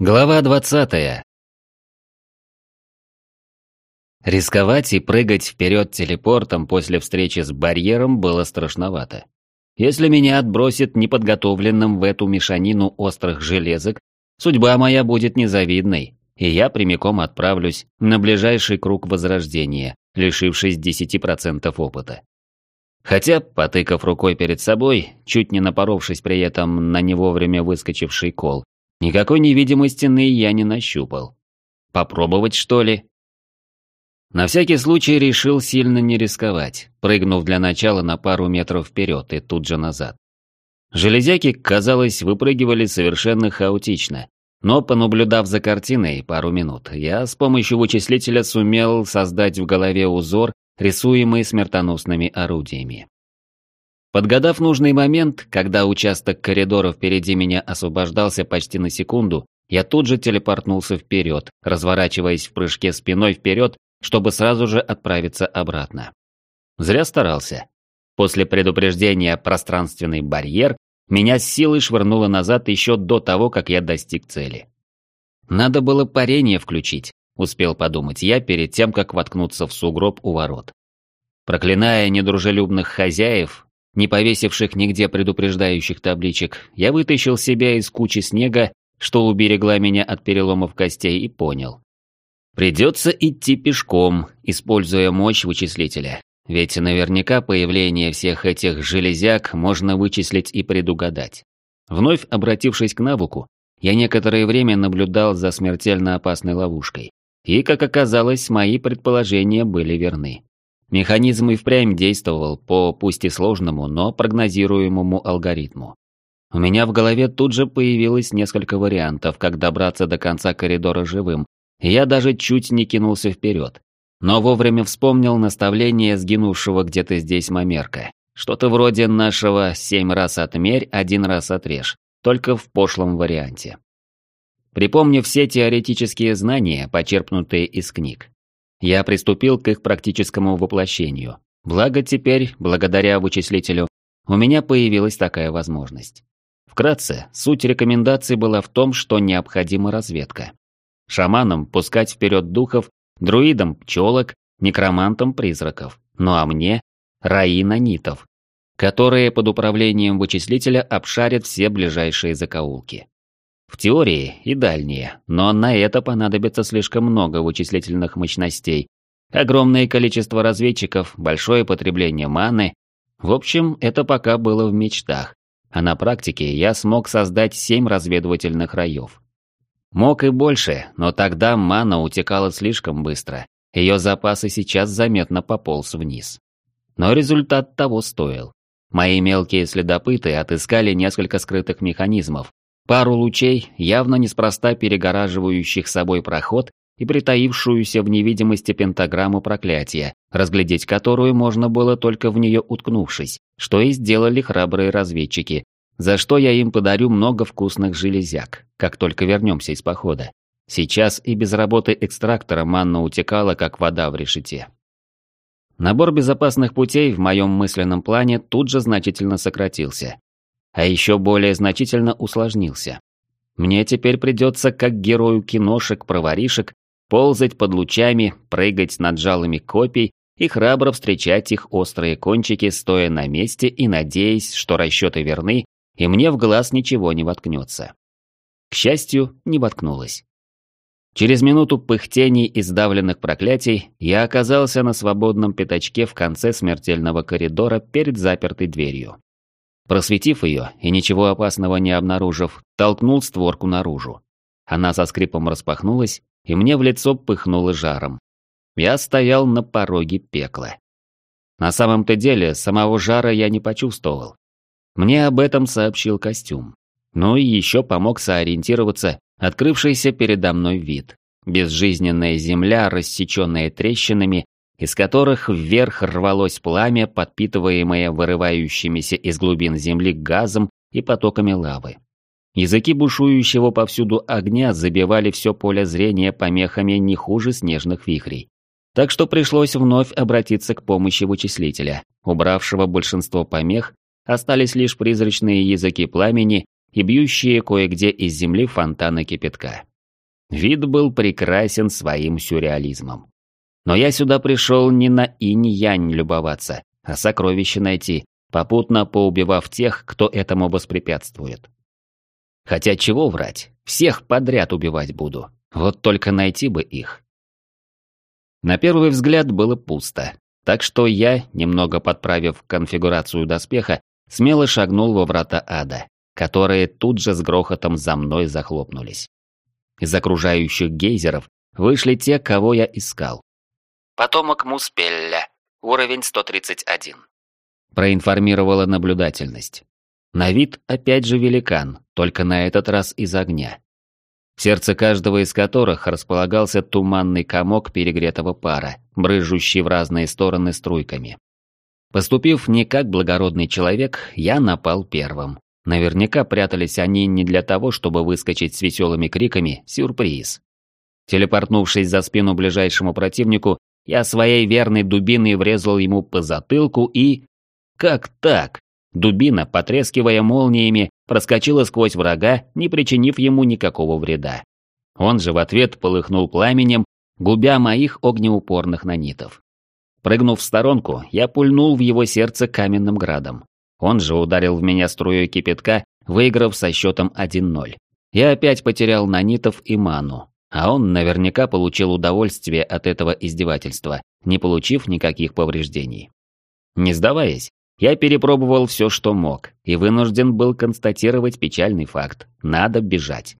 Глава двадцатая. Рисковать и прыгать вперед телепортом после встречи с барьером было страшновато. Если меня отбросит неподготовленным в эту мешанину острых железок, судьба моя будет незавидной, и я прямиком отправлюсь на ближайший круг возрождения, лишившись 10% опыта. Хотя, потыкав рукой перед собой, чуть не напоровшись при этом на не вовремя выскочивший кол, Никакой невидимой стены я не нащупал. Попробовать, что ли? На всякий случай решил сильно не рисковать, прыгнув для начала на пару метров вперед и тут же назад. Железяки, казалось, выпрыгивали совершенно хаотично, но, понаблюдав за картиной пару минут, я с помощью вычислителя сумел создать в голове узор, рисуемый смертоносными орудиями. Подгадав нужный момент, когда участок коридора впереди меня освобождался почти на секунду, я тут же телепортнулся вперед, разворачиваясь в прыжке спиной вперед, чтобы сразу же отправиться обратно. Зря старался. После предупреждения «пространственный барьер» меня с силой швырнуло назад еще до того, как я достиг цели. Надо было парение включить, успел подумать я перед тем, как воткнуться в сугроб у ворот. Проклиная недружелюбных хозяев, не повесивших нигде предупреждающих табличек, я вытащил себя из кучи снега, что уберегла меня от переломов костей, и понял. Придется идти пешком, используя мощь вычислителя. Ведь наверняка появление всех этих железяк можно вычислить и предугадать. Вновь обратившись к навыку, я некоторое время наблюдал за смертельно опасной ловушкой. И, как оказалось, мои предположения были верны. Механизм и впрямь действовал по пусть и сложному, но прогнозируемому алгоритму. У меня в голове тут же появилось несколько вариантов, как добраться до конца коридора живым, и я даже чуть не кинулся вперед. Но вовремя вспомнил наставление сгинувшего где-то здесь Мамерка. Что-то вроде нашего «семь раз отмерь, один раз отрежь», только в пошлом варианте. Припомнив все теоретические знания, почерпнутые из книг, я приступил к их практическому воплощению. Благо теперь, благодаря вычислителю, у меня появилась такая возможность. Вкратце, суть рекомендаций была в том, что необходима разведка. Шаманам пускать вперед духов, друидам пчелок, некромантам призраков, ну а мне – раи нанитов, которые под управлением вычислителя обшарят все ближайшие закоулки. В теории и дальние, но на это понадобится слишком много вычислительных мощностей, огромное количество разведчиков, большое потребление маны. В общем, это пока было в мечтах, а на практике я смог создать семь разведывательных раев. Мог и больше, но тогда мана утекала слишком быстро, ее запасы сейчас заметно пополз вниз. Но результат того стоил. Мои мелкие следопыты отыскали несколько скрытых механизмов, Пару лучей, явно неспроста перегораживающих собой проход и притаившуюся в невидимости пентаграмму проклятия, разглядеть которую можно было только в нее уткнувшись, что и сделали храбрые разведчики, за что я им подарю много вкусных железяк, как только вернемся из похода. Сейчас и без работы экстрактора манна утекала, как вода в решете. Набор безопасных путей в моем мысленном плане тут же значительно сократился а еще более значительно усложнился. Мне теперь придется, как герою киношек-проваришек, ползать под лучами, прыгать над жалами копий и храбро встречать их острые кончики, стоя на месте и надеясь, что расчеты верны, и мне в глаз ничего не воткнется. К счастью, не воткнулось. Через минуту пыхтений и сдавленных проклятий я оказался на свободном пятачке в конце смертельного коридора перед запертой дверью. Просветив ее и ничего опасного не обнаружив, толкнул створку наружу. Она со скрипом распахнулась, и мне в лицо пыхнуло жаром. Я стоял на пороге пекла. На самом-то деле, самого жара я не почувствовал. Мне об этом сообщил костюм. Ну и еще помог сориентироваться открывшийся передо мной вид. Безжизненная земля, рассеченная трещинами из которых вверх рвалось пламя, подпитываемое вырывающимися из глубин земли газом и потоками лавы. Языки бушующего повсюду огня забивали все поле зрения помехами не хуже снежных вихрей. Так что пришлось вновь обратиться к помощи вычислителя, убравшего большинство помех, остались лишь призрачные языки пламени и бьющие кое-где из земли фонтаны кипятка. Вид был прекрасен своим сюрреализмом. Но я сюда пришел не на инь-янь любоваться, а сокровище найти, попутно поубивав тех, кто этому воспрепятствует. Хотя чего врать, всех подряд убивать буду, вот только найти бы их. На первый взгляд было пусто, так что я, немного подправив конфигурацию доспеха, смело шагнул во врата ада, которые тут же с грохотом за мной захлопнулись. Из окружающих гейзеров вышли те, кого я искал. Потомок Муспелля, уровень 131. Проинформировала наблюдательность. На вид опять же великан, только на этот раз из огня. В сердце каждого из которых располагался туманный комок перегретого пара, брызжущий в разные стороны струйками. Поступив не как благородный человек, я напал первым. Наверняка прятались они не для того, чтобы выскочить с веселыми криками «Сюрприз!». Телепортнувшись за спину ближайшему противнику, я своей верной дубиной врезал ему по затылку и... Как так? Дубина, потрескивая молниями, проскочила сквозь врага, не причинив ему никакого вреда. Он же в ответ полыхнул пламенем, губя моих огнеупорных нанитов. Прыгнув в сторонку, я пульнул в его сердце каменным градом. Он же ударил в меня струей кипятка, выиграв со счетом 1-0. Я опять потерял нанитов и ману, а он наверняка получил удовольствие от этого издевательства, не получив никаких повреждений. Не сдаваясь, я перепробовал все, что мог, и вынужден был констатировать печальный факт – надо бежать.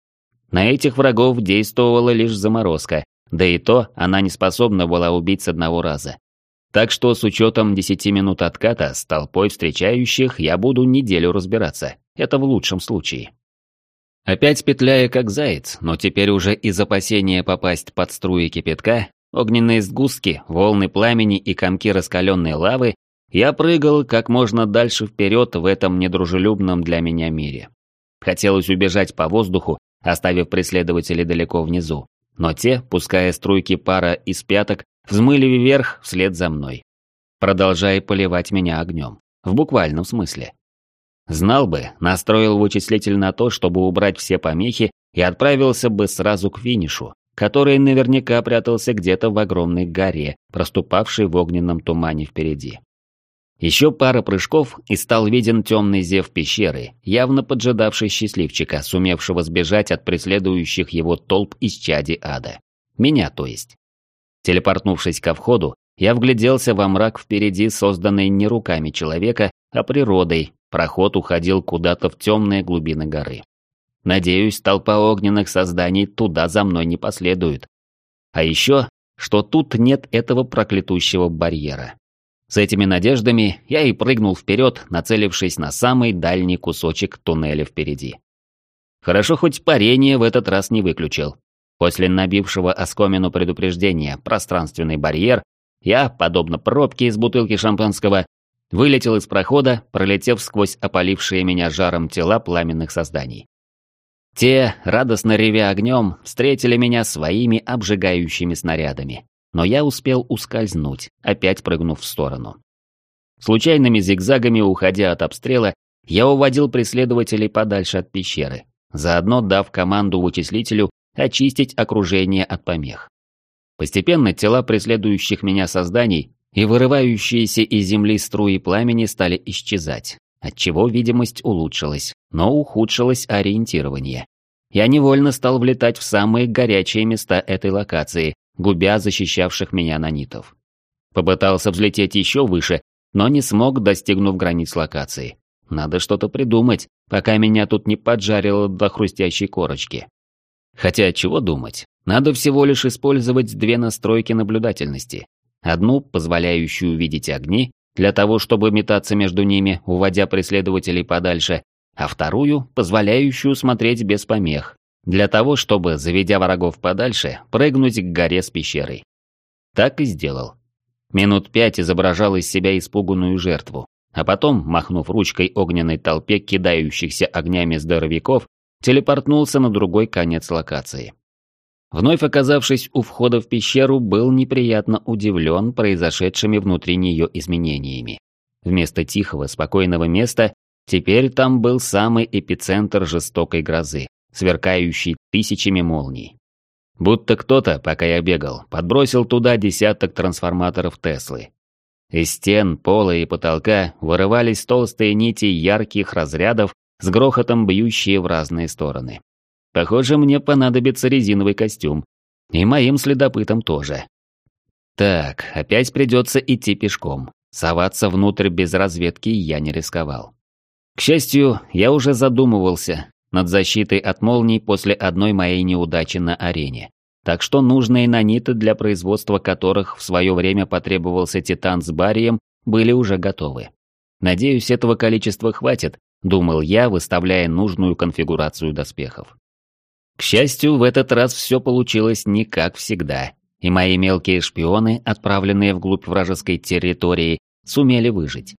На этих врагов действовала лишь заморозка, да и то она не способна была убить с одного раза. Так что с учетом 10 минут отката с толпой встречающих я буду неделю разбираться. Это в лучшем случае. Опять петляя как заяц, но теперь уже из опасения попасть под струи кипятка, огненные сгустки, волны пламени и комки раскаленной лавы я прыгал как можно дальше вперед в этом недружелюбном для меня мире. Хотелось убежать по воздуху, оставив преследователей далеко внизу, но те, пуская струйки пара из пяток, взмыли вверх вслед за мной, продолжая поливать меня огнем, в буквальном смысле. Знал бы, настроил вычислитель на то, чтобы убрать все помехи и отправился бы сразу к финишу, который наверняка прятался где-то в огромной горе, проступавшей в огненном тумане впереди. Еще пара прыжков, и стал виден темный зев пещеры, явно поджидавший счастливчика, сумевшего сбежать от преследующих его толп из чади ада. Меня, то есть. Телепортнувшись ко входу, я вгляделся во мрак впереди, созданный не руками человека, а природой. Проход уходил куда-то в темные глубины горы. Надеюсь, толпа огненных созданий туда за мной не последует. А еще, что тут нет этого проклятущего барьера. С этими надеждами я и прыгнул вперед, нацелившись на самый дальний кусочек туннеля впереди. Хорошо хоть парение в этот раз не выключил. После набившего оскомину предупреждения пространственный барьер, я, подобно пробке из бутылки шампанского, вылетел из прохода, пролетев сквозь опалившие меня жаром тела пламенных созданий. Те, радостно ревя огнем, встретили меня своими обжигающими снарядами но я успел ускользнуть, опять прыгнув в сторону. Случайными зигзагами, уходя от обстрела, я уводил преследователей подальше от пещеры, заодно дав команду вычислителю очистить окружение от помех. Постепенно тела преследующих меня созданий и вырывающиеся из земли струи пламени стали исчезать, отчего видимость улучшилась, но ухудшилось ориентирование. Я невольно стал влетать в самые горячие места этой локации, губя защищавших меня нанитов. Попытался взлететь еще выше, но не смог, достигнув границ локации. Надо что-то придумать, пока меня тут не поджарило до хрустящей корочки. Хотя чего думать, надо всего лишь использовать две настройки наблюдательности. Одну, позволяющую видеть огни, для того, чтобы метаться между ними, уводя преследователей подальше, а вторую, позволяющую смотреть без помех, для того, чтобы, заведя врагов подальше, прыгнуть к горе с пещерой. Так и сделал. Минут пять изображал из себя испуганную жертву, а потом, махнув ручкой огненной толпе кидающихся огнями здоровяков, телепортнулся на другой конец локации. Вновь оказавшись у входа в пещеру, был неприятно удивлен произошедшими внутри нее изменениями. Вместо тихого, спокойного места, теперь там был самый эпицентр жестокой грозы, сверкающий тысячами молний. Будто кто-то, пока я бегал, подбросил туда десяток трансформаторов Теслы. Из стен, пола и потолка вырывались толстые нити ярких разрядов с грохотом бьющие в разные стороны. Похоже, мне понадобится резиновый костюм. И моим следопытам тоже. Так, опять придется идти пешком. Соваться внутрь без разведки я не рисковал. К счастью, я уже задумывался над защитой от молний после одной моей неудачи на арене. Так что нужные наниты, для производства которых в свое время потребовался титан с барием, были уже готовы. Надеюсь, этого количества хватит, думал я, выставляя нужную конфигурацию доспехов. К счастью, в этот раз все получилось не как всегда и мои мелкие шпионы, отправленные вглубь вражеской территории, сумели выжить.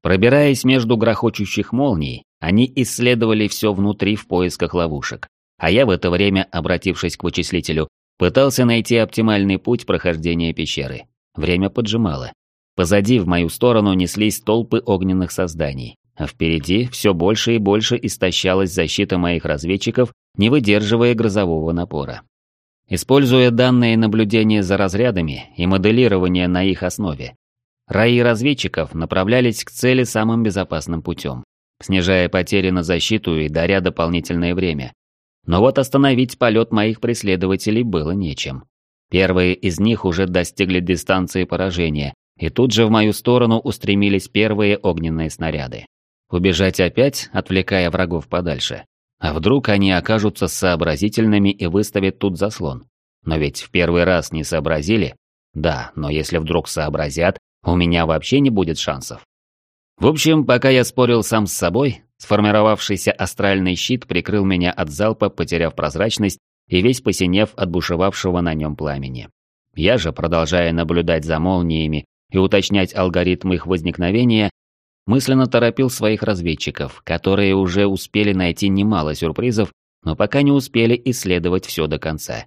Пробираясь между грохочущих молний, они исследовали все внутри в поисках ловушек, а я в это время, обратившись к вычислителю, пытался найти оптимальный путь прохождения пещеры. Время поджимало. Позади в мою сторону неслись толпы огненных созданий, а впереди все больше и больше истощалась защита моих разведчиков, не выдерживая грозового напора. Используя данные наблюдения за разрядами и моделирование на их основе, раи разведчиков направлялись к цели самым безопасным путем, снижая потери на защиту и даря дополнительное время. Но вот остановить полет моих преследователей было нечем. Первые из них уже достигли дистанции поражения, и тут же в мою сторону устремились первые огненные снаряды. Убежать опять, отвлекая врагов подальше, а вдруг они окажутся сообразительными и выставят тут заслон? Но ведь в первый раз не сообразили. Да, но если вдруг сообразят, у меня вообще не будет шансов. В общем, пока я спорил сам с собой, сформировавшийся астральный щит прикрыл меня от залпа, потеряв прозрачность и весь посинев от бушевавшего на нем пламени. Я же, продолжая наблюдать за молниями и уточнять алгоритм их возникновения, мысленно торопил своих разведчиков, которые уже успели найти немало сюрпризов, но пока не успели исследовать все до конца.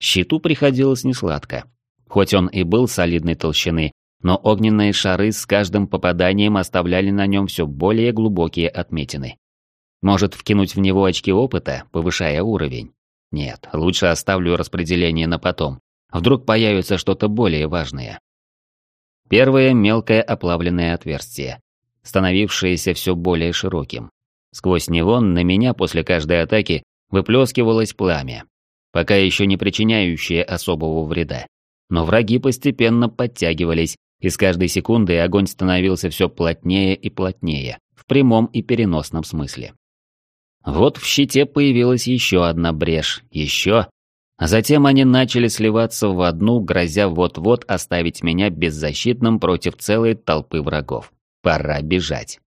Щиту приходилось несладко. Хоть он и был солидной толщины, но огненные шары с каждым попаданием оставляли на нем все более глубокие отметины. Может вкинуть в него очки опыта, повышая уровень? Нет, лучше оставлю распределение на потом. Вдруг появится что-то более важное. Первое мелкое оплавленное отверстие, становившееся все более широким. Сквозь него на меня после каждой атаки выплескивалось пламя, пока еще не причиняющее особого вреда. Но враги постепенно подтягивались, и с каждой секундой огонь становился все плотнее и плотнее, в прямом и переносном смысле. Вот в щите появилась еще одна брешь, еще, а затем они начали сливаться в одну, грозя вот-вот оставить меня беззащитным против целой толпы врагов. Пора бежать.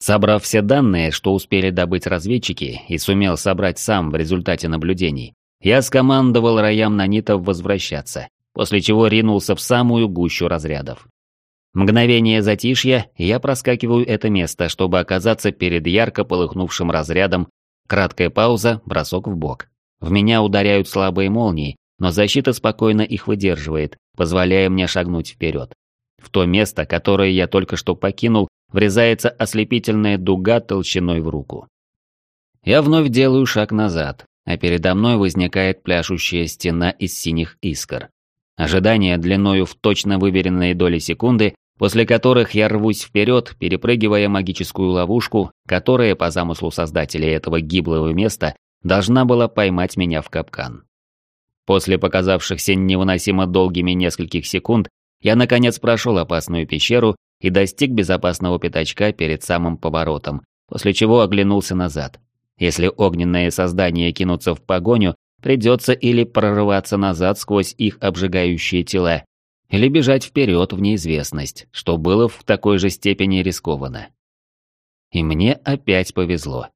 Собрав все данные, что успели добыть разведчики, и сумел собрать сам в результате наблюдений, я скомандовал роям нанитов возвращаться, после чего ринулся в самую гущу разрядов. Мгновение затишья, я проскакиваю это место, чтобы оказаться перед ярко полыхнувшим разрядом, краткая пауза, бросок в бок. В меня ударяют слабые молнии, но защита спокойно их выдерживает, позволяя мне шагнуть вперед. В то место, которое я только что покинул, врезается ослепительная дуга толщиной в руку. Я вновь делаю шаг назад, а передо мной возникает пляшущая стена из синих искр. Ожидание длиною в точно выверенные доли секунды, после которых я рвусь вперед, перепрыгивая магическую ловушку, которая, по замыслу создателей этого гиблого места, должна была поймать меня в капкан. После показавшихся невыносимо долгими нескольких секунд, я наконец прошел опасную пещеру и достиг безопасного пятачка перед самым поворотом, после чего оглянулся назад. Если огненные создания кинутся в погоню, придется или прорываться назад сквозь их обжигающие тела, или бежать вперед в неизвестность, что было в такой же степени рискованно. И мне опять повезло.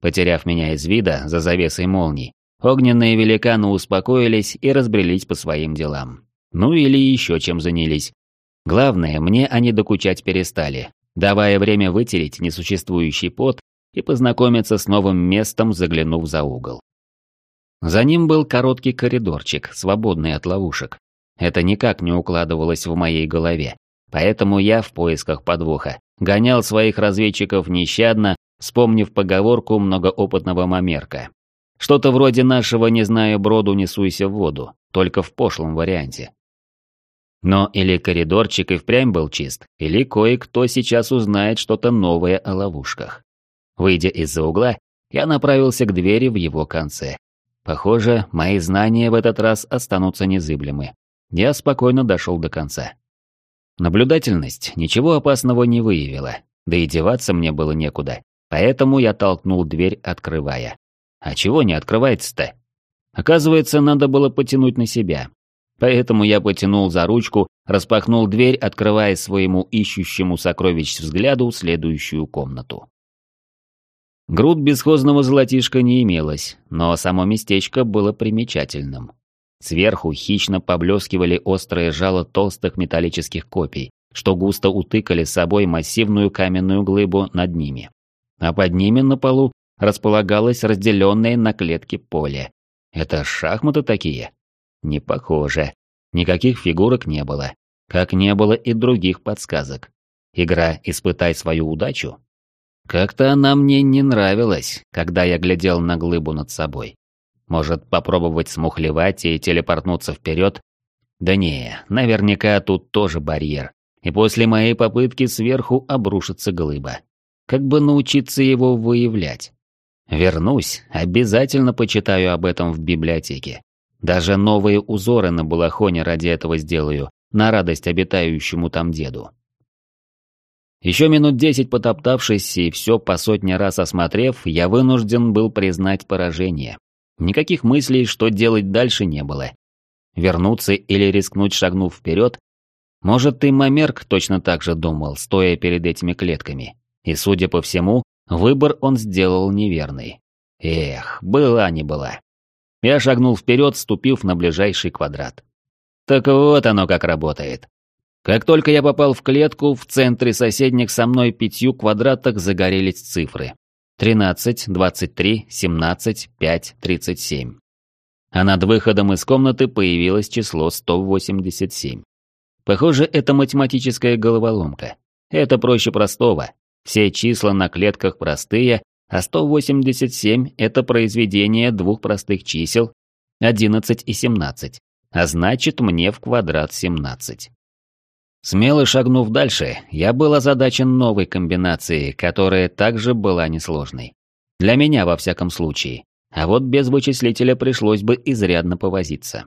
Потеряв меня из вида за завесой молний, огненные великаны успокоились и разбрелись по своим делам. Ну или еще чем занялись. Главное, мне они докучать перестали, давая время вытереть несуществующий пот и познакомиться с новым местом, заглянув за угол. За ним был короткий коридорчик, свободный от ловушек. Это никак не укладывалось в моей голове, поэтому я в поисках подвоха гонял своих разведчиков нещадно, вспомнив поговорку многоопытного мамерка. Что-то вроде нашего «не знаю броду, несуйся в воду», только в пошлом варианте. Но или коридорчик и впрямь был чист, или кое-кто сейчас узнает что-то новое о ловушках. Выйдя из-за угла, я направился к двери в его конце. Похоже, мои знания в этот раз останутся незыблемы. Я спокойно дошел до конца. Наблюдательность ничего опасного не выявила, да и деваться мне было некуда, поэтому я толкнул дверь, открывая. А чего не открывается-то? Оказывается, надо было потянуть на себя. Поэтому я потянул за ручку, распахнул дверь, открывая своему ищущему сокровищ взгляду следующую комнату. Груд бесхозного золотишка не имелось, но само местечко было примечательным. Сверху хищно поблескивали острые жало толстых металлических копий, что густо утыкали собой массивную каменную глыбу над ними. А под ними на полу располагалось разделенное на клетки поле. Это шахматы такие? Не похоже. Никаких фигурок не было. Как не было и других подсказок. Игра «Испытай свою удачу»? Как-то она мне не нравилась, когда я глядел на глыбу над собой. Может, попробовать смухлевать и телепортнуться вперед? Да не, наверняка тут тоже барьер. И после моей попытки сверху обрушится глыба. Как бы научиться его выявлять? Вернусь, обязательно почитаю об этом в библиотеке. Даже новые узоры на балахоне ради этого сделаю, на радость обитающему там деду. Еще минут десять потоптавшись и все по сотне раз осмотрев, я вынужден был признать поражение. Никаких мыслей, что делать дальше, не было. Вернуться или рискнуть шагнув вперед? Может, ты, Мамерк, точно так же думал, стоя перед этими клетками. И, судя по всему, Выбор он сделал неверный. Эх, была не была. Я шагнул вперед, ступив на ближайший квадрат. Так вот оно как работает. Как только я попал в клетку, в центре соседних со мной пятью квадратах загорелись цифры. 13, 23, 17, 5, 37. А над выходом из комнаты появилось число 187. Похоже, это математическая головоломка. Это проще простого. Все числа на клетках простые, а 187 – это произведение двух простых чисел 11 и 17, а значит мне в квадрат 17. Смело шагнув дальше, я был озадачен новой комбинацией, которая также была несложной. Для меня, во всяком случае. А вот без вычислителя пришлось бы изрядно повозиться.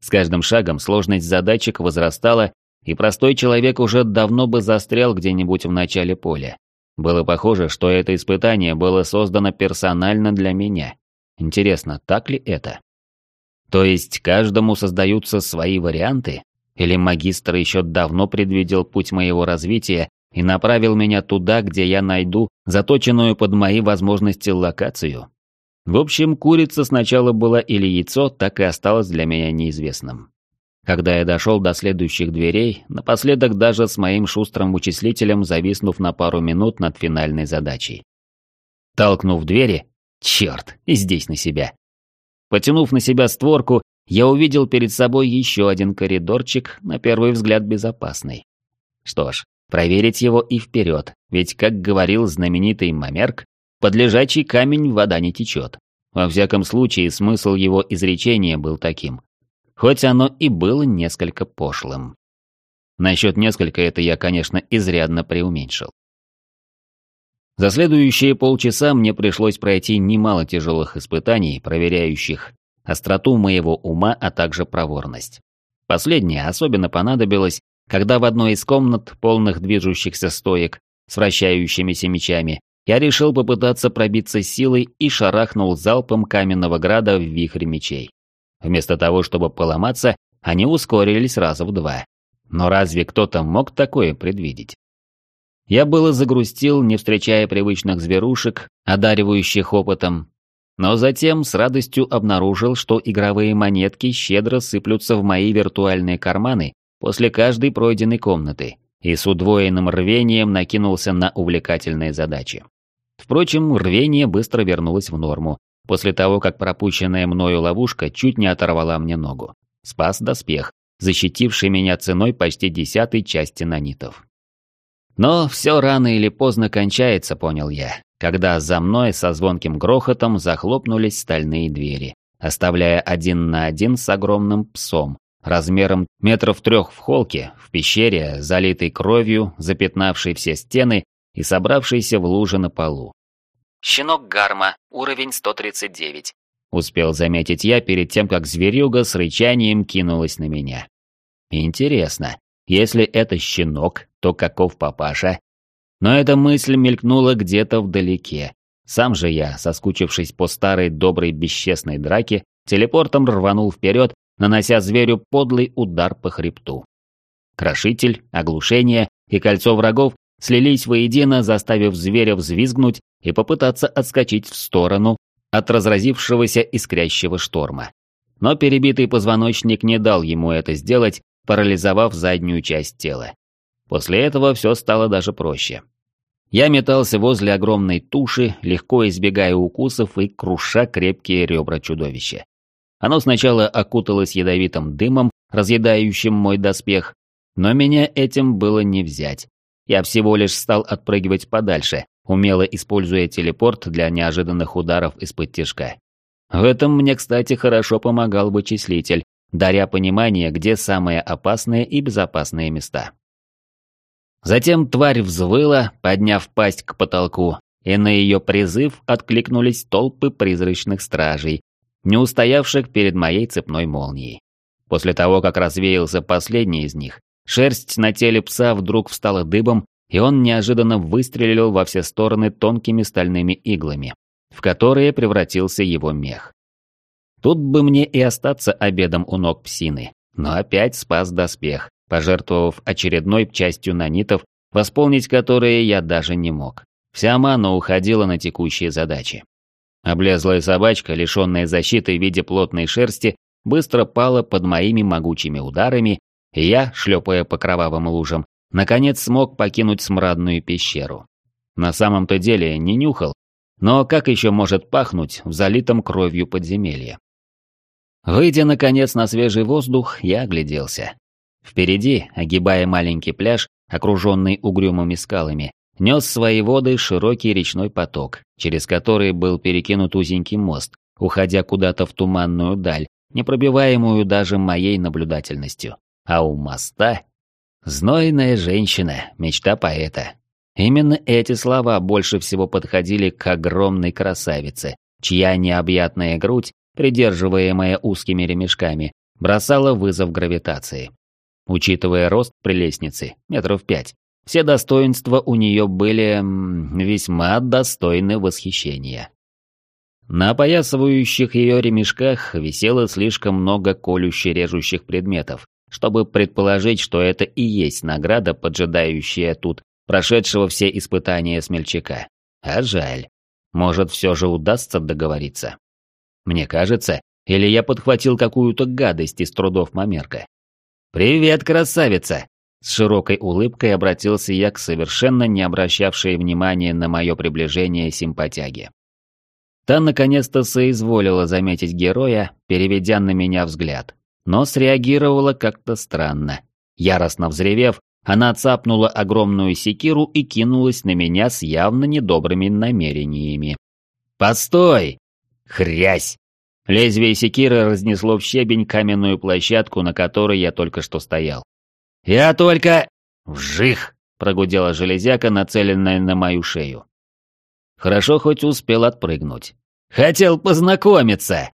С каждым шагом сложность задачек возрастала, и простой человек уже давно бы застрял где-нибудь в начале поля. Было похоже, что это испытание было создано персонально для меня. Интересно, так ли это? То есть каждому создаются свои варианты? Или магистр еще давно предвидел путь моего развития и направил меня туда, где я найду заточенную под мои возможности локацию? В общем, курица сначала была или яйцо, так и осталось для меня неизвестным. Когда я дошел до следующих дверей, напоследок даже с моим шустрым вычислителем зависнув на пару минут над финальной задачей. Толкнув двери, черт, и здесь на себя. Потянув на себя створку, я увидел перед собой еще один коридорчик, на первый взгляд безопасный. Что ж, проверить его и вперед, ведь, как говорил знаменитый Мамерк, под лежачий камень вода не течет. Во всяком случае, смысл его изречения был таким хоть оно и было несколько пошлым. Насчет несколько это я, конечно, изрядно преуменьшил. За следующие полчаса мне пришлось пройти немало тяжелых испытаний, проверяющих остроту моего ума, а также проворность. Последнее особенно понадобилось, когда в одной из комнат, полных движущихся стоек, с вращающимися мечами, я решил попытаться пробиться силой и шарахнул залпом каменного града в вихрь мечей. Вместо того, чтобы поломаться, они ускорились раза в два. Но разве кто-то мог такое предвидеть? Я было загрустил, не встречая привычных зверушек, одаривающих опытом, но затем с радостью обнаружил, что игровые монетки щедро сыплются в мои виртуальные карманы после каждой пройденной комнаты, и с удвоенным рвением накинулся на увлекательные задачи. Впрочем, рвение быстро вернулось в норму, после того, как пропущенная мною ловушка чуть не оторвала мне ногу. Спас доспех, защитивший меня ценой почти десятой части нанитов. Но все рано или поздно кончается, понял я. когда за мной со звонким грохотом захлопнулись стальные двери, оставляя один на один с огромным псом, размером метров трех в холке, в пещере, залитой кровью, запятнавшей все стены и собравшейся в луже на полу. Щенок Гарма, уровень 139. Успел заметить я перед тем, как зверюга с рычанием кинулась на меня. Интересно, если это щенок, то каков папаша? Но эта мысль мелькнула где-то вдалеке. Сам же я, соскучившись по старой доброй бесчестной драке, телепортом рванул вперед, нанося зверю подлый удар по хребту. Крошитель, оглушение и кольцо врагов слились воедино, заставив зверя взвизгнуть и попытаться отскочить в сторону от разразившегося искрящего шторма. Но перебитый позвоночник не дал ему это сделать, парализовав заднюю часть тела. После этого все стало даже проще. Я метался возле огромной туши, легко избегая укусов и круша крепкие ребра чудовища. Оно сначала окуталось ядовитым дымом, разъедающим мой доспех, но меня этим было не взять. Я всего лишь стал отпрыгивать подальше, умело используя телепорт для неожиданных ударов из-под тяжка. В этом мне, кстати, хорошо помогал вычислитель, даря понимание, где самые опасные и безопасные места. Затем тварь взвыла, подняв пасть к потолку, и на ее призыв откликнулись толпы призрачных стражей, не устоявших перед моей цепной молнией. После того, как развеялся последний из них, шерсть на теле пса вдруг встала дыбом, и он неожиданно выстрелил во все стороны тонкими стальными иглами, в которые превратился его мех. Тут бы мне и остаться обедом у ног псины, но опять спас доспех, пожертвовав очередной частью нанитов, восполнить которые я даже не мог. Вся мана уходила на текущие задачи. Облезлая собачка, лишенная защиты в виде плотной шерсти, быстро пала под моими могучими ударами, и я, шлепая по кровавым лужам, наконец смог покинуть смрадную пещеру. На самом-то деле не нюхал, но как еще может пахнуть в залитом кровью подземелье? Выйдя, наконец, на свежий воздух, я огляделся. Впереди, огибая маленький пляж, окруженный угрюмыми скалами, нес свои воды широкий речной поток, через который был перекинут узенький мост, уходя куда-то в туманную даль, непробиваемую даже моей наблюдательностью. А у моста Знойная женщина, мечта поэта. Именно эти слова больше всего подходили к огромной красавице, чья необъятная грудь, придерживаемая узкими ремешками, бросала вызов гравитации. Учитывая рост прелестницы, метров пять, все достоинства у нее были весьма достойны восхищения. На опоясывающих ее ремешках висело слишком много колюще-режущих предметов, чтобы предположить, что это и есть награда, поджидающая тут прошедшего все испытания смельчака. А жаль. Может, все же удастся договориться. Мне кажется, или я подхватил какую-то гадость из трудов Мамерка. «Привет, красавица!» С широкой улыбкой обратился я к совершенно не обращавшей внимания на мое приближение симпатяге. Та наконец-то соизволила заметить героя, переведя на меня взгляд но среагировала как-то странно. Яростно взревев, она цапнула огромную секиру и кинулась на меня с явно недобрыми намерениями. «Постой!» «Хрясь!» Лезвие секиры разнесло в щебень каменную площадку, на которой я только что стоял. «Я только...» «Вжих!» — прогудела железяка, нацеленная на мою шею. Хорошо хоть успел отпрыгнуть. «Хотел познакомиться!»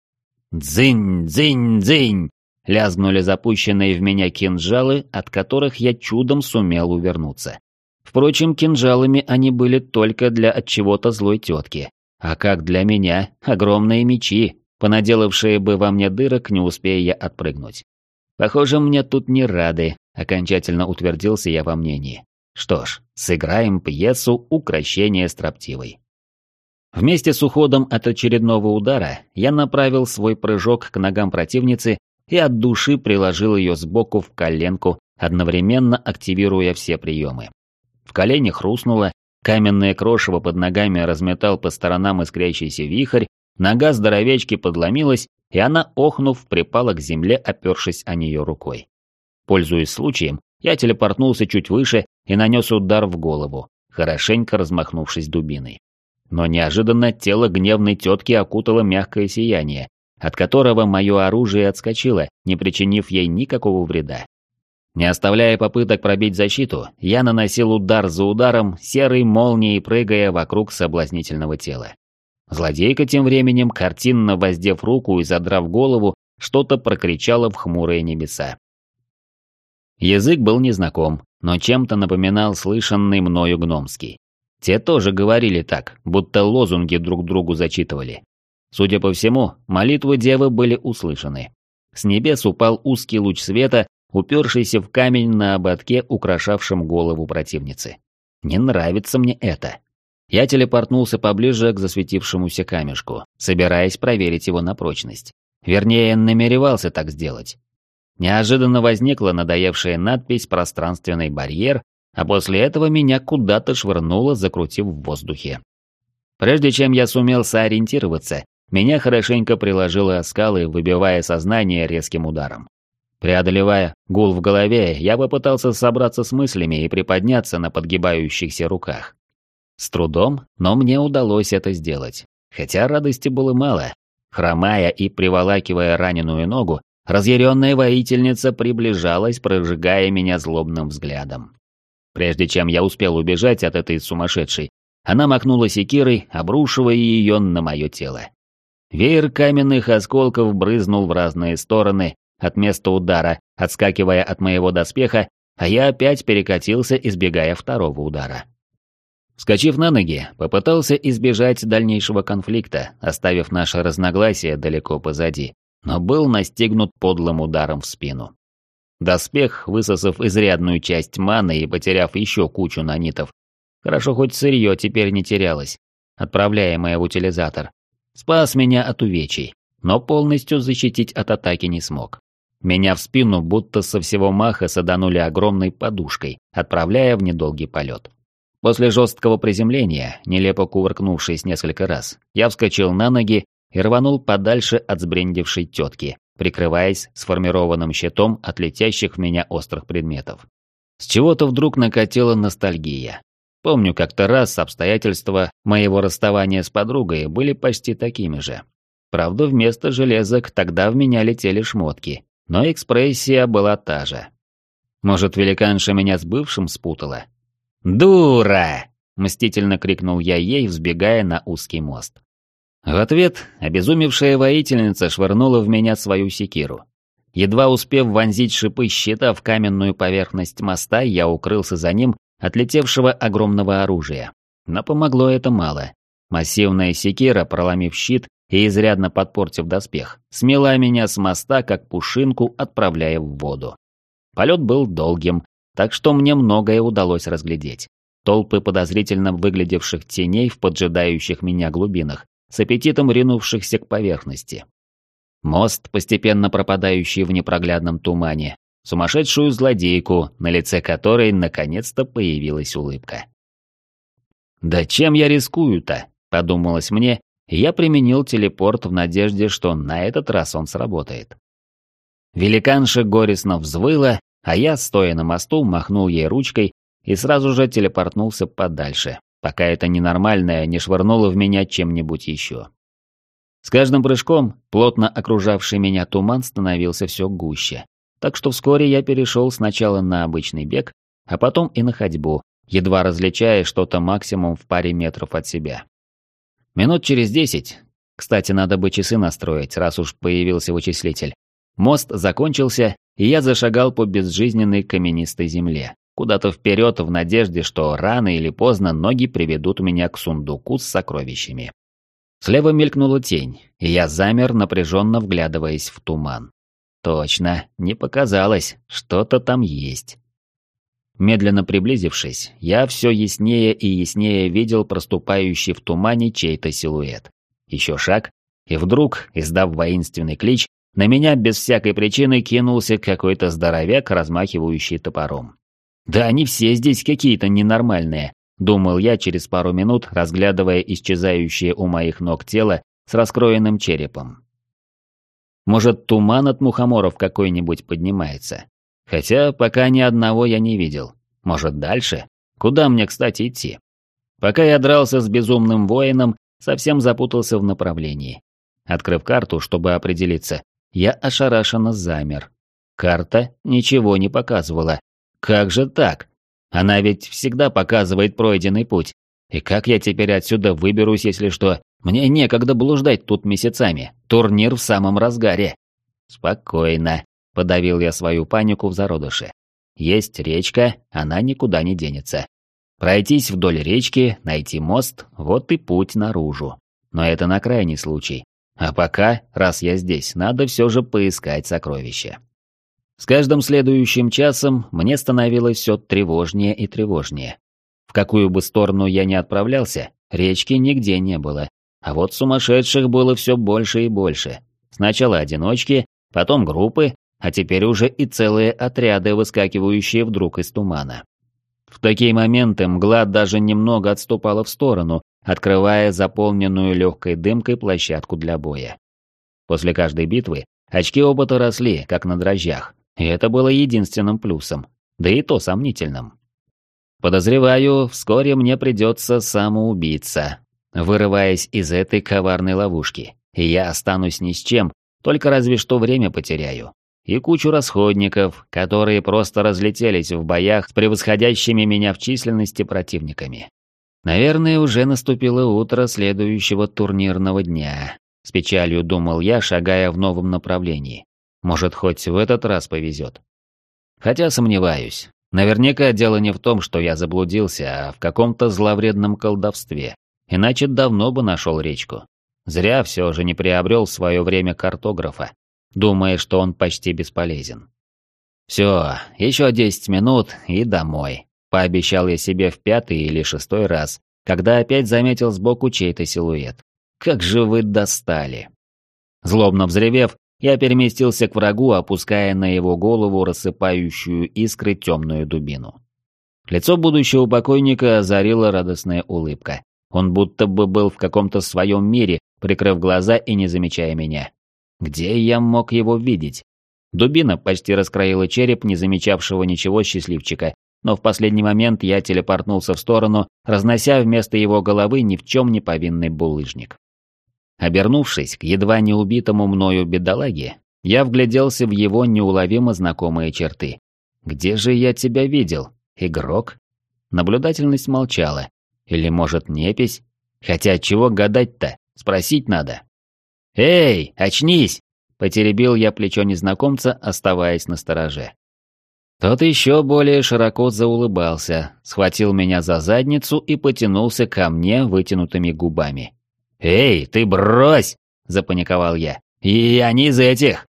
«Дзынь, дзынь, дзынь!» Лязгнули запущенные в меня кинжалы, от которых я чудом сумел увернуться. Впрочем, кинжалами они были только для от чего-то злой тетки. А как для меня, огромные мечи, понаделавшие бы во мне дырок, не успея я отпрыгнуть. Похоже, мне тут не рады, окончательно утвердился я во мнении. Что ж, сыграем пьесу «Укращение строптивой». Вместе с уходом от очередного удара я направил свой прыжок к ногам противницы и от души приложил ее сбоку в коленку, одновременно активируя все приемы. В колене хрустнуло, каменное крошево под ногами разметал по сторонам искрящийся вихрь, нога здоровечки подломилась, и она, охнув, припала к земле, опершись о нее рукой. Пользуясь случаем, я телепортнулся чуть выше и нанес удар в голову, хорошенько размахнувшись дубиной. но неожиданно тело гневной тетки окутало мягкое сияние, от которого мое оружие отскочило, не причинив ей никакого вреда. Не оставляя попыток пробить защиту, я наносил удар за ударом, серой молнией прыгая вокруг соблазнительного тела. Злодейка тем временем, картинно воздев руку и задрав голову, что-то прокричала в хмурые небеса. Язык был незнаком, но чем-то напоминал слышанный мною гномский. Те тоже говорили так, будто лозунги друг другу зачитывали. Судя по всему, молитвы девы были услышаны. С небес упал узкий луч света, упершийся в камень на ободке, украшавшем голову противницы. Не нравится мне это. Я телепортнулся поближе к засветившемуся камешку, собираясь проверить его на прочность. Вернее, намеревался так сделать. Неожиданно возникла надоевшая надпись «Пространственный барьер», а после этого меня куда-то швырнуло, закрутив в воздухе. Прежде чем я сумел сориентироваться, меня хорошенько приложило о скалы, выбивая сознание резким ударом. Преодолевая гул в голове, я попытался собраться с мыслями и приподняться на подгибающихся руках. С трудом, но мне удалось это сделать. Хотя радости было мало. Хромая и приволакивая раненую ногу, разъяренная воительница приближалась, прожигая меня злобным взглядом. Прежде чем я успел убежать от этой сумасшедшей, она макнула секирой, обрушивая ее на мое тело. Веер каменных осколков брызнул в разные стороны, от места удара, отскакивая от моего доспеха, а я опять перекатился, избегая второго удара. Вскочив на ноги, попытался избежать дальнейшего конфликта, оставив наше разногласие далеко позади, но был настигнут подлым ударом в спину. Доспех, высосав изрядную часть маны и потеряв еще кучу нанитов, хорошо хоть сырье теперь не терялось, отправляемое в утилизатор, спас меня от увечий, но полностью защитить от атаки не смог. Меня в спину будто со всего маха саданули огромной подушкой, отправляя в недолгий полет. После жесткого приземления, нелепо кувыркнувшись несколько раз, я вскочил на ноги и рванул подальше от сбрендившей тетки, прикрываясь сформированным щитом от летящих в меня острых предметов. С чего-то вдруг накатила ностальгия. Помню, как-то раз обстоятельства моего расставания с подругой были почти такими же. Правда, вместо железок тогда в меня летели шмотки, но экспрессия была та же. Может, великанша меня с бывшим спутала? «Дура!» – мстительно крикнул я ей, взбегая на узкий мост. В ответ обезумевшая воительница швырнула в меня свою секиру. Едва успев вонзить шипы щита в каменную поверхность моста, я укрылся за ним от летевшего огромного оружия. Но помогло это мало. Массивная секира, проломив щит, и, изрядно подпортив доспех, смела меня с моста, как пушинку, отправляя в воду. Полет был долгим, так что мне многое удалось разглядеть. Толпы подозрительно выглядевших теней в поджидающих меня глубинах, с аппетитом ринувшихся к поверхности. Мост, постепенно пропадающий в непроглядном тумане, сумасшедшую злодейку, на лице которой наконец-то появилась улыбка. «Да чем я рискую-то?» – подумалось мне, я применил телепорт в надежде, что на этот раз он сработает. Великанша горестно взвыла, а я, стоя на мосту, махнул ей ручкой и сразу же телепортнулся подальше, пока это ненормальное не швырнуло в меня чем-нибудь еще. С каждым прыжком плотно окружавший меня туман становился все гуще, так что вскоре я перешел сначала на обычный бег, а потом и на ходьбу, едва различая что-то максимум в паре метров от себя. Минут через десять, кстати, надо бы часы настроить, раз уж появился вычислитель, мост закончился, и я зашагал по безжизненной каменистой земле, куда-то вперед в надежде, что рано или поздно ноги приведут меня к сундуку с сокровищами. Слева мелькнула тень, и я замер, напряженно вглядываясь в туман. Точно, не показалось, что-то там есть. Медленно приблизившись, я все яснее и яснее видел проступающий в тумане чей-то силуэт. Еще шаг, и вдруг, издав воинственный клич, на меня без всякой причины кинулся какой-то здоровяк, размахивающий топором. «Да они все здесь какие-то ненормальные», — думал я через пару минут, разглядывая исчезающее у моих ног тело с раскроенным черепом. Может, туман от мухоморов какой-нибудь поднимается? Хотя пока ни одного я не видел. Может, дальше? Куда мне, кстати, идти? Пока я дрался с безумным воином, совсем запутался в направлении. Открыв карту, чтобы определиться, я ошарашенно замер. Карта ничего не показывала. Как же так? Она ведь всегда показывает пройденный путь. И как я теперь отсюда выберусь, если что? Мне некогда блуждать тут месяцами. Турнир в самом разгаре. Спокойно. Подавил я свою панику в зародыше. Есть речка, она никуда не денется. Пройтись вдоль речки, найти мост, вот и путь наружу. Но это на крайний случай. А пока, раз я здесь, надо все же поискать сокровища. С каждым следующим часом мне становилось все тревожнее и тревожнее. В какую бы сторону я ни отправлялся, речки нигде не было. А вот сумасшедших было все больше и больше. Сначала одиночки, потом группы, а теперь уже и целые отряды, выскакивающие вдруг из тумана. В такие моменты мгла даже немного отступала в сторону, открывая заполненную легкой дымкой площадку для боя. После каждой битвы очки опыта росли, как на дрожжах, и это было единственным плюсом, да и то сомнительным. Подозреваю, вскоре мне придется самоубиться, вырываясь из этой коварной ловушки, и я останусь ни с чем, только разве что время потеряю. И кучу расходников, которые просто разлетелись в боях с превосходящими меня в численности противниками. Наверное, уже наступило утро следующего турнирного дня. С печалью думал я, шагая в новом направлении. Может, хоть в этот раз повезет. Хотя сомневаюсь. Наверняка дело не в том, что я заблудился, а в каком-то зловредном колдовстве. Иначе давно бы нашел речку. Зря все же не приобрел в свое время картографа, думая, что он почти бесполезен. Все, еще десять минут и домой. Пообещал я себе в пятый или шестой раз, когда опять заметил сбоку чей-то силуэт. Как же вы достали! Злобно взревев, я переместился к врагу, опуская на его голову рассыпающую искры темную дубину. Лицо будущего покойника озарила радостная улыбка. Он будто бы был в каком-то своем мире, прикрыв глаза и не замечая меня. Где я мог его видеть? Дубина почти раскроила череп не замечавшего ничего счастливчика, но в последний момент я телепортнулся в сторону, разнося вместо его головы ни в чем не повинный булыжник. Обернувшись к едва не убитому мною бедолаге, я вгляделся в его неуловимо знакомые черты. «Где же я тебя видел? Игрок?» Наблюдательность молчала. Или, может, непись? Хотя чего гадать-то? Спросить надо. «Эй, очнись!» Потеребил я плечо незнакомца, оставаясь на стороже. Тот еще более широко заулыбался, схватил меня за задницу и потянулся ко мне вытянутыми губами. «Эй, ты брось!» – запаниковал я. «Я не из этих!»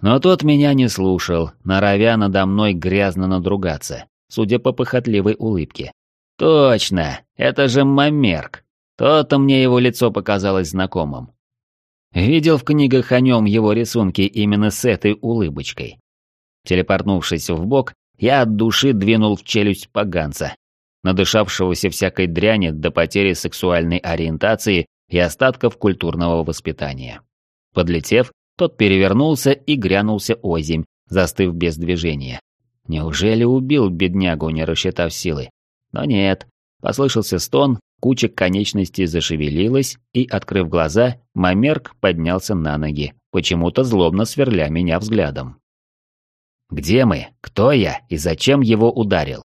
Но тот меня не слушал, норовя надо мной грязно надругаться, судя по похотливой улыбке. «Точно, это же Мамерк. То-то мне его лицо показалось знакомым. Видел в книгах о нем его рисунки именно с этой улыбочкой. Телепортнувшись в бок, я от души двинул в челюсть поганца, надышавшегося всякой дряни до потери сексуальной ориентации и остатков культурного воспитания. Подлетев, тот перевернулся и грянулся озимь, застыв без движения. Неужели убил беднягу, не рассчитав силы? Но нет. Послышался стон, куча конечностей зашевелилась, и, открыв глаза, Мамерк поднялся на ноги, почему-то злобно сверля меня взглядом. «Где мы? Кто я? И зачем его ударил?»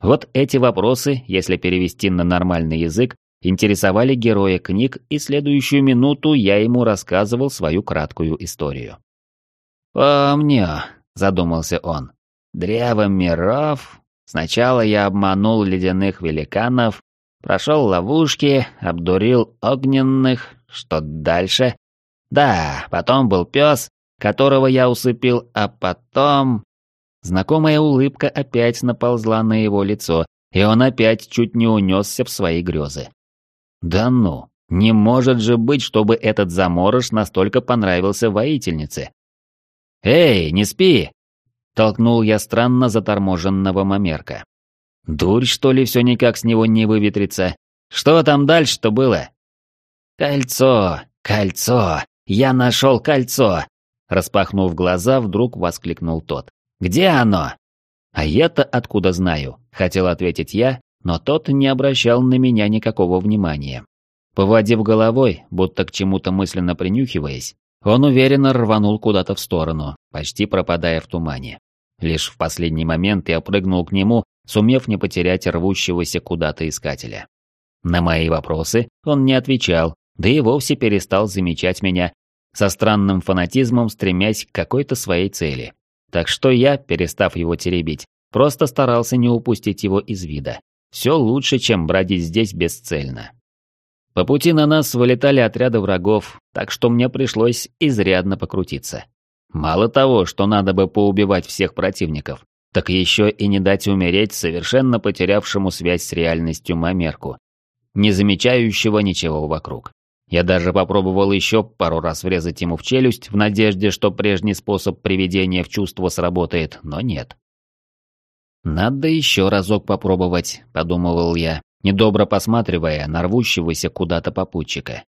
Вот эти вопросы, если перевести на нормальный язык, интересовали героя книг, и следующую минуту я ему рассказывал свою краткую историю. «Помню», — задумался он, — «древо миров. Сначала я обманул ледяных великанов, прошел ловушки, обдурил огненных. Что дальше? Да, потом был пес, которого я усыпил, а потом... Знакомая улыбка опять наползла на его лицо, и он опять чуть не унесся в свои грезы. Да ну, не может же быть, чтобы этот заморож настолько понравился воительнице. «Эй, не спи!» — толкнул я странно заторможенного мамерка. «Дурь, что ли, все никак с него не выветрится? Что там дальше-то было?» «Кольцо! Кольцо! Я нашел кольцо!» Распахнув глаза, вдруг воскликнул тот. Где оно?» «А я-то откуда знаю?» — хотел ответить я, но тот не обращал на меня никакого внимания. Поводив головой, будто к чему-то мысленно принюхиваясь, он уверенно рванул куда-то в сторону, почти пропадая в тумане. Лишь в последний момент я прыгнул к нему, сумев не потерять рвущегося куда-то искателя. На мои вопросы он не отвечал, да и вовсе перестал замечать меня, со странным фанатизмом стремясь к какой-то своей цели. Так что я, перестав его теребить, просто старался не упустить его из вида. Все лучше, чем бродить здесь бесцельно. По пути на нас вылетали отряды врагов, так что мне пришлось изрядно покрутиться. Мало того, что надо бы поубивать всех противников, так еще и не дать умереть совершенно потерявшему связь с реальностью Мамерку, не замечающего ничего вокруг. Я даже попробовал еще пару раз врезать ему в челюсть в надежде, что прежний способ приведения в чувство сработает, но нет. «Надо еще разок попробовать», — подумывал я, недобро посматривая на рвущегося куда-то попутчика.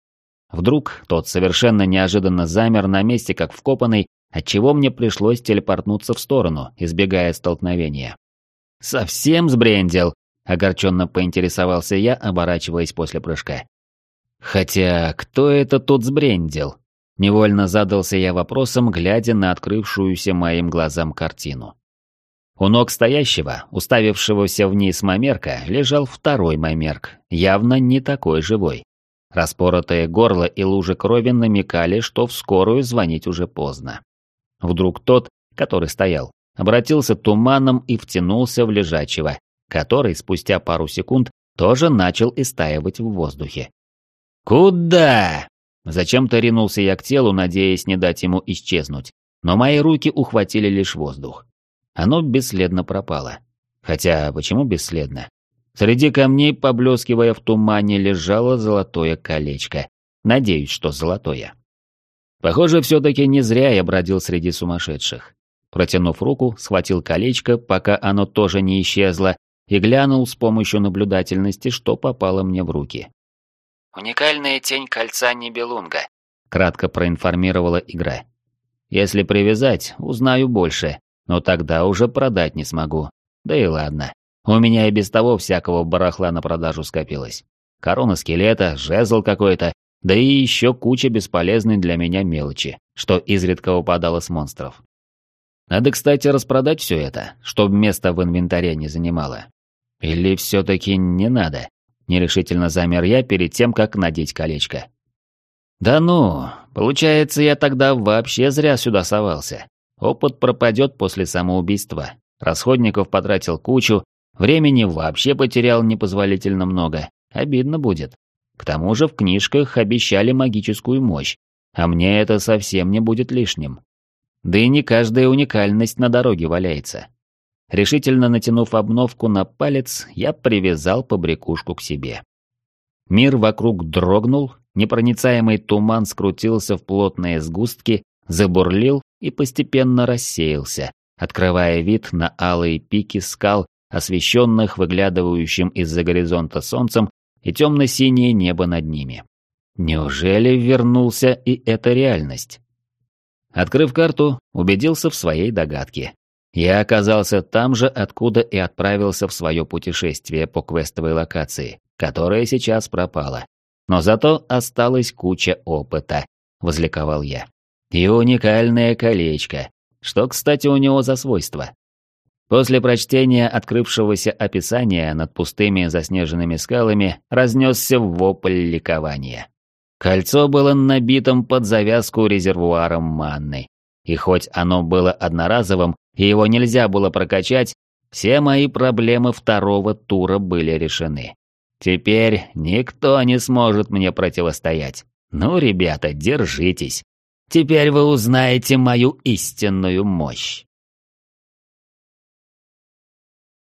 Вдруг тот совершенно неожиданно замер на месте, как вкопанный, отчего мне пришлось телепортнуться в сторону, избегая столкновения. «Совсем сбрендил?» — огорченно поинтересовался я, оборачиваясь после прыжка. Хотя, кто это тут сбрендил? Невольно задался я вопросом, глядя на открывшуюся моим глазам картину. У ног стоящего, уставившегося вниз мамерка, лежал второй мамерк, явно не такой живой. Распоротое горло и лужи крови намекали, что в скорую звонить уже поздно. Вдруг тот, который стоял, обратился туманом и втянулся в лежачего, который спустя пару секунд тоже начал истаивать в воздухе. «Куда?» Зачем-то ринулся я к телу, надеясь не дать ему исчезнуть, но мои руки ухватили лишь воздух. Оно бесследно пропало. Хотя, почему бесследно? Среди камней, поблескивая в тумане, лежало золотое колечко. Надеюсь, что золотое. Похоже, все-таки не зря я бродил среди сумасшедших. Протянув руку, схватил колечко, пока оно тоже не исчезло, и глянул с помощью наблюдательности, что попало мне в руки. Уникальная тень кольца Нибелунга. Кратко проинформировала игра. Если привязать, узнаю больше, но тогда уже продать не смогу. Да и ладно. У меня и без того всякого барахла на продажу скопилось. Корона скелета, жезл какой-то, да и еще куча бесполезной для меня мелочи, что изредка выпадало с монстров. Надо, кстати, распродать все это, чтобы место в инвентаре не занимало. Или все-таки не надо? Нерешительно замер я перед тем, как надеть колечко. Да ну, получается, я тогда вообще зря сюда совался. Опыт пропадет после самоубийства. Расходников потратил кучу, времени вообще потерял непозволительно много. Обидно будет. К тому же в книжках обещали магическую мощь, а мне это совсем не будет лишним. Да и не каждая уникальность на дороге валяется. Решительно натянув обновку на палец, я привязал побрякушку к себе. Мир вокруг дрогнул, непроницаемый туман скрутился в плотные сгустки, забурлил и постепенно рассеялся, открывая вид на алые пики скал, освещенных выглядывающим из-за горизонта солнцем и темно-синее небо над ними. Неужели вернулся и эта реальность? Открыв карту, убедился в своей догадке. Я оказался там же, откуда и отправился в свое путешествие по квестовой локации, которая сейчас пропала. Но зато осталась куча опыта, возликовал я. И уникальное колечко. Что, кстати, у него за свойство? После прочтения открывшегося описания над пустыми заснеженными скалами разнесся вопль ликования. Кольцо было набитым под завязку резервуаром манны. И хоть оно было одноразовым, и его нельзя было прокачать, все мои проблемы второго тура были решены. Теперь никто не сможет мне противостоять. Ну, ребята, держитесь. Теперь вы узнаете мою истинную мощь.